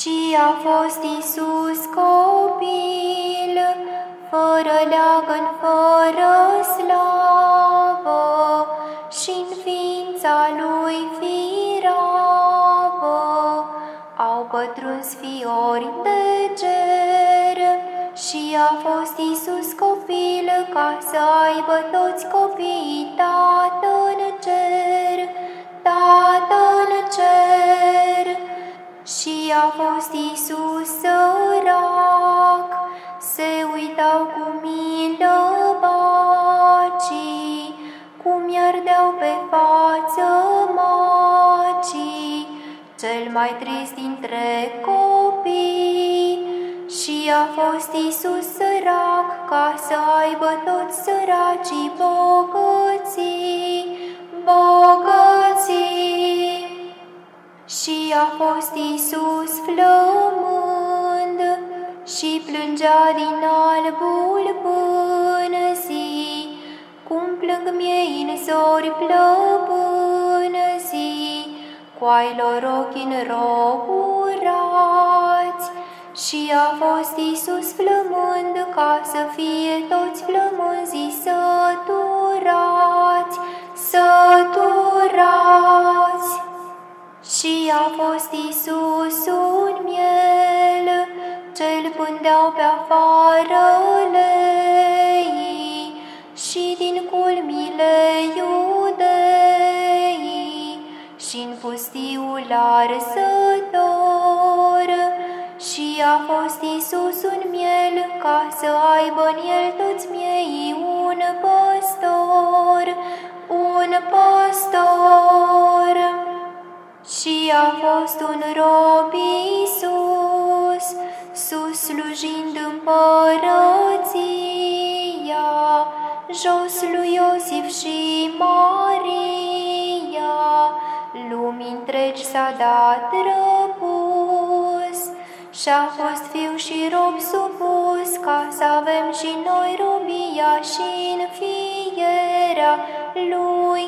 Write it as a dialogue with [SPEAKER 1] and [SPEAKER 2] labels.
[SPEAKER 1] Și a fost Isus copil, fără leagăn, fără slavă, și în ființa lui firavă, au pătruns fiori de cer. Și a fost Isus copil, ca să aibă toți copiii Tată a fost Isus sărac, se uitau cu milă bacii, cum i-ardeau pe față macii, cel mai trist dintre copii. Și a fost Isus sărac, ca să aibă toți săracii bogății, bogății. A fost Isus flămând și plângea din albul pânzii, cum plâng miei în zori plăpânzii, coailor ochi înroburați. Și a fost Isus flămând ca să fie toți flămânzii săturați, săturați. Și a fost Isus un miel, cel pândeau pe afară lei, și din culmile iudeii, și în pustiul arsător. Și a fost Isus un miel, ca să aibă în el toți miei un păstor, un păstor. Împărăția, jos lui Iosif și Maria, lumii întregi s-a dat răpus. Și-a fost fiu și rob supus, ca să avem și noi robia și în fierea lui